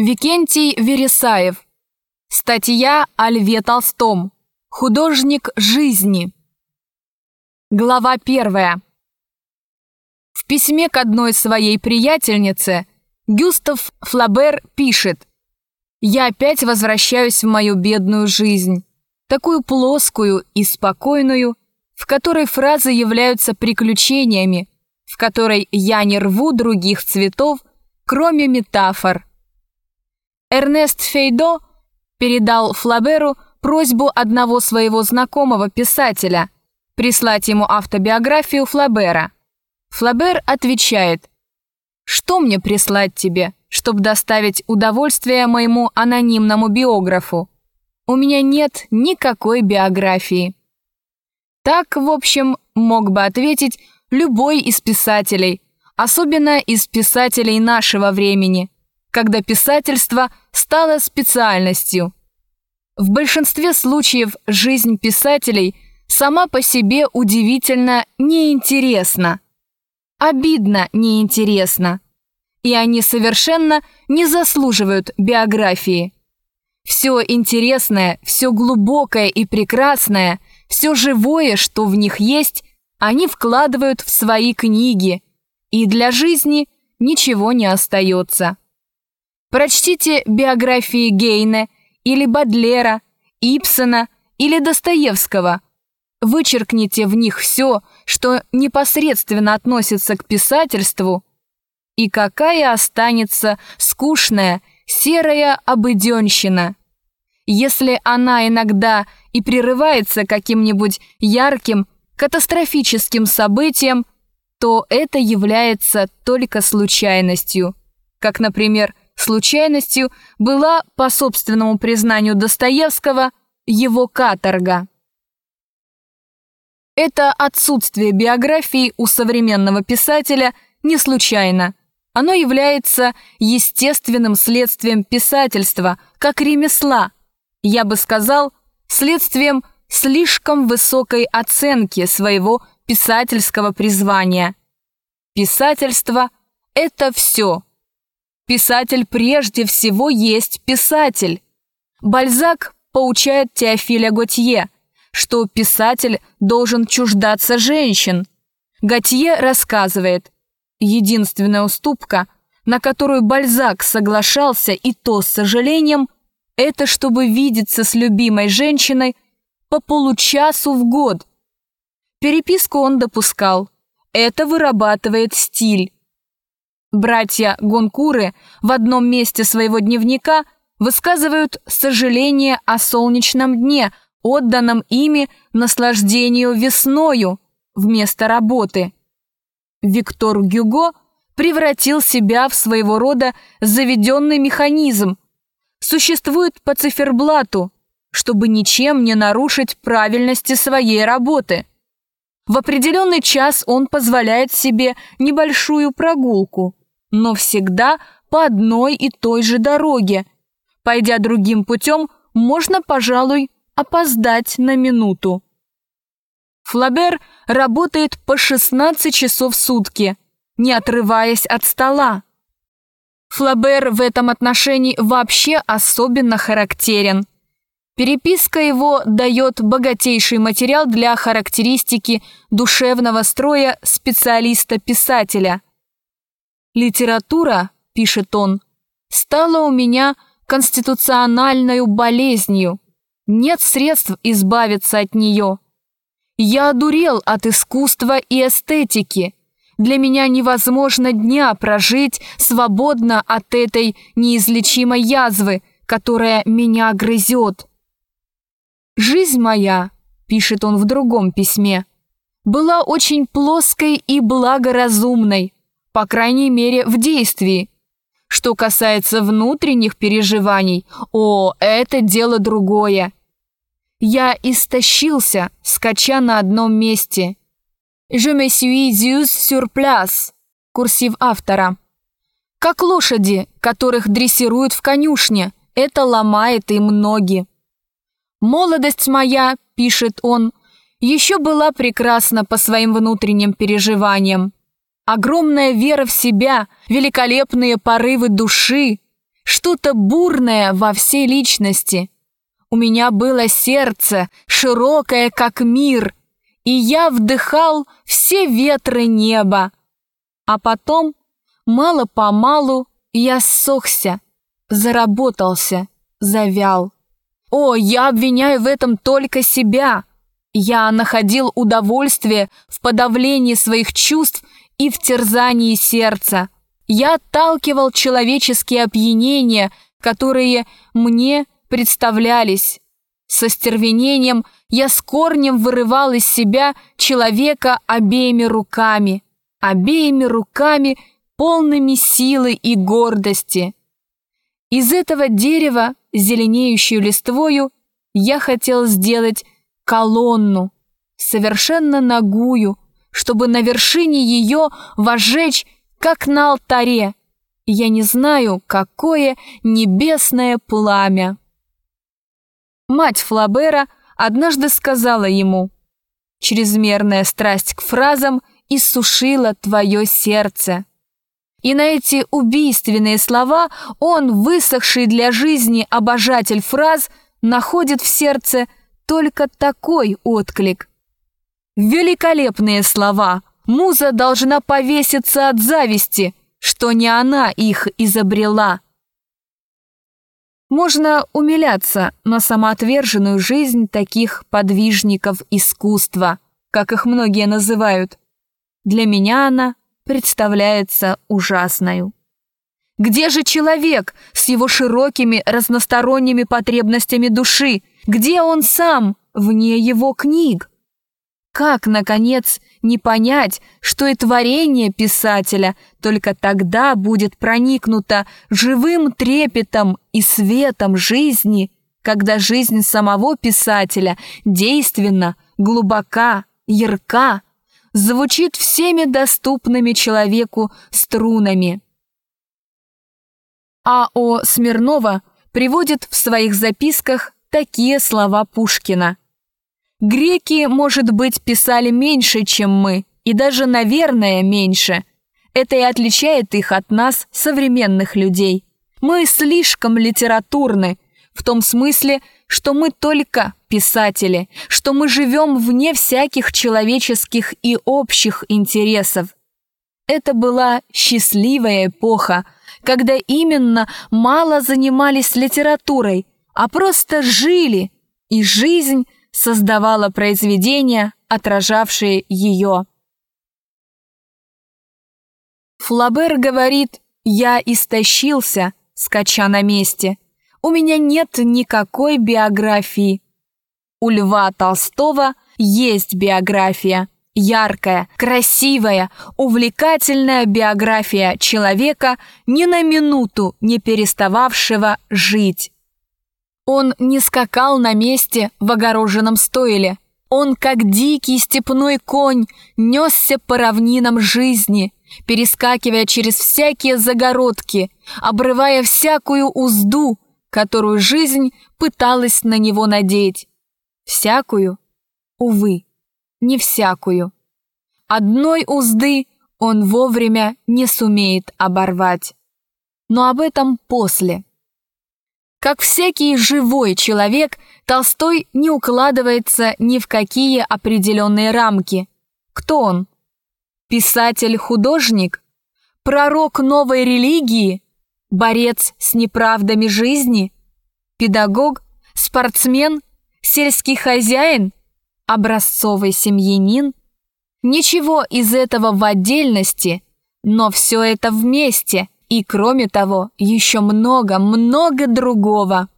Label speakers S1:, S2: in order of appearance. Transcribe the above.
S1: Викентий Вересаев. Статья о Льве Толстом. Художник жизни. Глава первая. В письме к одной своей приятельнице Гюстав Флабер пишет «Я опять возвращаюсь в мою бедную жизнь, такую плоскую и спокойную, в которой фразы являются приключениями, в которой я не рву других цветов, кроме метафор, Эрнест Фейдо передал Флаберу просьбу одного своего знакомого писателя прислать ему автобиографию Флабера. Флабер отвечает, «Что мне прислать тебе, чтобы доставить удовольствие моему анонимному биографу? У меня нет никакой биографии». Так, в общем, мог бы ответить любой из писателей, особенно из писателей нашего времени – когда писательство стало специальностью. В большинстве случаев жизнь писателей сама по себе удивительно неинтересна. Обидно неинтересна. И они совершенно не заслуживают биографии. Все интересное, все глубокое и прекрасное, все живое, что в них есть, они вкладывают в свои книги, и для жизни ничего не остается. Прочтите биографии Гейне или Бадлера, Ипсона или Достоевского. Вычеркните в них все, что непосредственно относится к писательству, и какая останется скучная, серая обыденщина. Если она иногда и прерывается каким-нибудь ярким, катастрофическим событием, то это является только случайностью, как, например, Случайностью была, по собственному признанию Достоевского, его каторга. Это отсутствие биографии у современного писателя не случайно. Оно является естественным следствием писательства, как ремесла. Я бы сказал, следствием слишком высокой оценки своего писательского призвания. Писательство – это все – Писатель прежде всего есть писатель. Бальзак поучает Теофиля Готье, что писатель должен чуждаться женщин. Готье рассказывает, единственная уступка, на которую Бальзак соглашался и то с сожалением, это чтобы видеться с любимой женщиной по получасу в год. Переписку он допускал. Это вырабатывает стиль. Братья Гонкуры в одном месте своего дневника высказывают сожаление о солнечном дне, отданном ими наслаждению весною вместо работы. Виктор Гюго превратил себя в своего рода заведенный механизм. Существует по циферблату, чтобы ничем не нарушить правильности своей работы. В определенный час он позволяет себе небольшую прогулку но всегда по одной и той же дороге. Пойдя другим путем, можно, пожалуй, опоздать на минуту. Флабер работает по 16 часов в сутки, не отрываясь от стола. Флабер в этом отношении вообще особенно характерен. Переписка его дает богатейший материал для характеристики душевного строя специалиста-писателя – Литература, пишет он, стала у меня конституциональной болезнью. Нет средств избавиться от нее. Я одурел от искусства и эстетики. Для меня невозможно дня прожить свободно от этой неизлечимой язвы, которая меня грызет. «Жизнь моя», — пишет он в другом письме, — «была очень плоской и благоразумной, по крайней мере, в действии. Что касается внутренних переживаний, о, это дело другое. Я истощился, скача на одном месте. Je me suis dus sur place. Курсив автора. Как лошади, которых дрессируют в конюшне, это ломает им ноги. «Молодость моя», — пишет он, — «еще была прекрасна по своим внутренним переживаниям. Огромная вера в себя, великолепные порывы души, что-то бурное во всей личности. У меня было сердце, широкое, как мир, и я вдыхал все ветры неба. А потом, мало-помалу, я ссохся, заработался, завял. О, я обвиняю в этом только себя. Я находил удовольствие в подавлении своих чувств и в терзании сердца. Я отталкивал человеческие опьянения, которые мне представлялись. Со стервенением я с корнем вырывал из себя человека обеими руками, обеими руками, полными силы и гордости. Из этого дерева, зеленеющую листвою, я хотел сделать колонну, совершенно нагую, чтобы на вершине ее возжечь, как на алтаре, я не знаю, какое небесное пламя. Мать Флабера однажды сказала ему, «Чрезмерная страсть к фразам иссушила твое сердце». И на эти убийственные слова он, высохший для жизни обожатель фраз, находит в сердце только такой отклик. Великолепные слова! Муза должна повеситься от зависти, что не она их изобрела. Можно умиляться на самоотверженную жизнь таких подвижников искусства, как их многие называют. Для меня она представляется ужасною. Где же человек с его широкими разносторонними потребностями души? Где он сам, вне его книг? Как, наконец, не понять, что и творение писателя только тогда будет проникнуто живым трепетом и светом жизни, когда жизнь самого писателя действенна, глубока, ярка, звучит всеми доступными человеку струнами. А.О. Смирнова приводит в своих записках такие слова Пушкина – Греки, может быть, писали меньше, чем мы, и даже, наверное, меньше. Это и отличает их от нас, современных людей. Мы слишком литературны, в том смысле, что мы только писатели, что мы живем вне всяких человеческих и общих интересов. Это была счастливая эпоха, когда именно мало занимались литературой, а просто жили, и жизнь – создавала произведения, отражавшие ее. Флабер говорит «Я истощился, скача на месте. У меня нет никакой биографии». У Льва Толстого есть биография. Яркая, красивая, увлекательная биография человека, ни на минуту не перестававшего жить. Он не скакал на месте в огороженном стойле. Он, как дикий степной конь, несся по равнинам жизни, перескакивая через всякие загородки, обрывая всякую узду, которую жизнь пыталась на него надеть. Всякую? Увы, не всякую. Одной узды он вовремя не сумеет оборвать. Но об этом после. Как всякий живой человек, Толстой не укладывается ни в какие определенные рамки. Кто он? Писатель-художник? Пророк новой религии? Борец с неправдами жизни? Педагог? Спортсмен? Сельский хозяин? Образцовый семьянин? Ничего из этого в отдельности, но все это вместе – и кроме того, еще много-много другого.